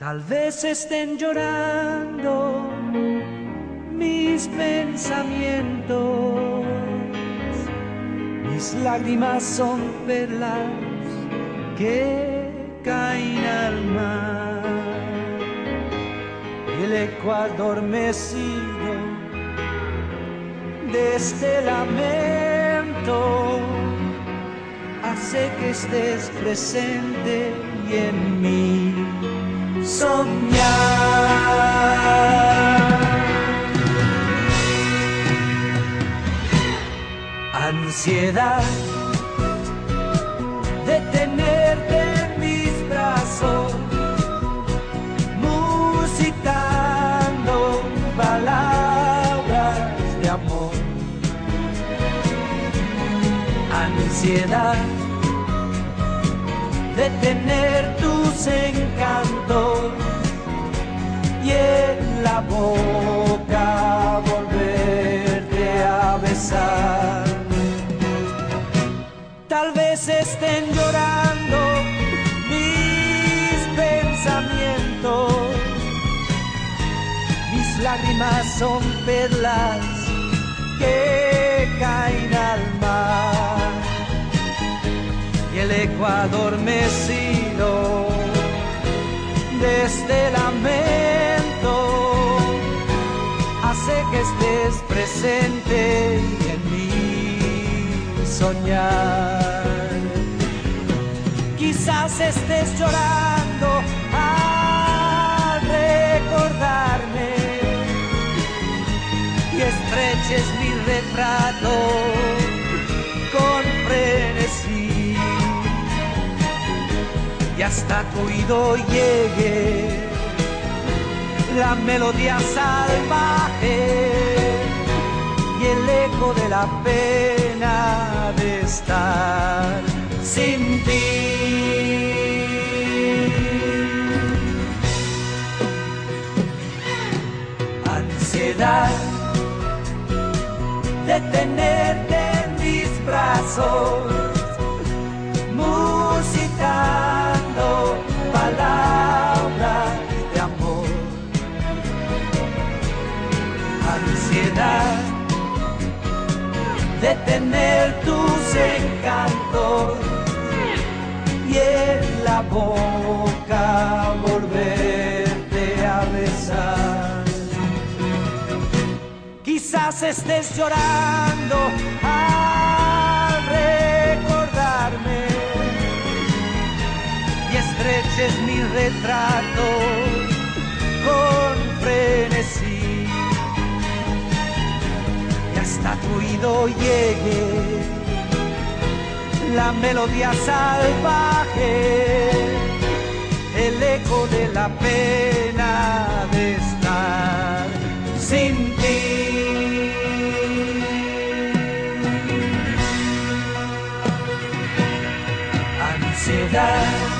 Tal vez estén llorando mis pensamientos, mis lágrimas son perlas que caen al mar. El eco adormecido de este lamento. Hace que estés presente y en mí soñar. Ansiedad de tenerte en mis brazos, musitando palabras de amor. Ansiedad de tener tus encantos la boca volverte a besar. Tal vez estén llorando mis pensamientos, mis lágrimas son perlas que caen al mar y el eco adormecido de este lamento presente y en mí soñar. Quizás estés llorando al recordarme y estreches mi retrato con frenesí y hasta tu oído llegue la melodía salvaje de la pena de estar sin ti. Ansiedad de tenerte en mis brazos, musitando de tener tus encantos y en la boca volverte a besar. Quizás estés llorando al recordarme y estreches mi retrato con frenesí que hasta tu oído llegue la melodía salvaje, el eco de la pena de estar sin ti. Ansiedad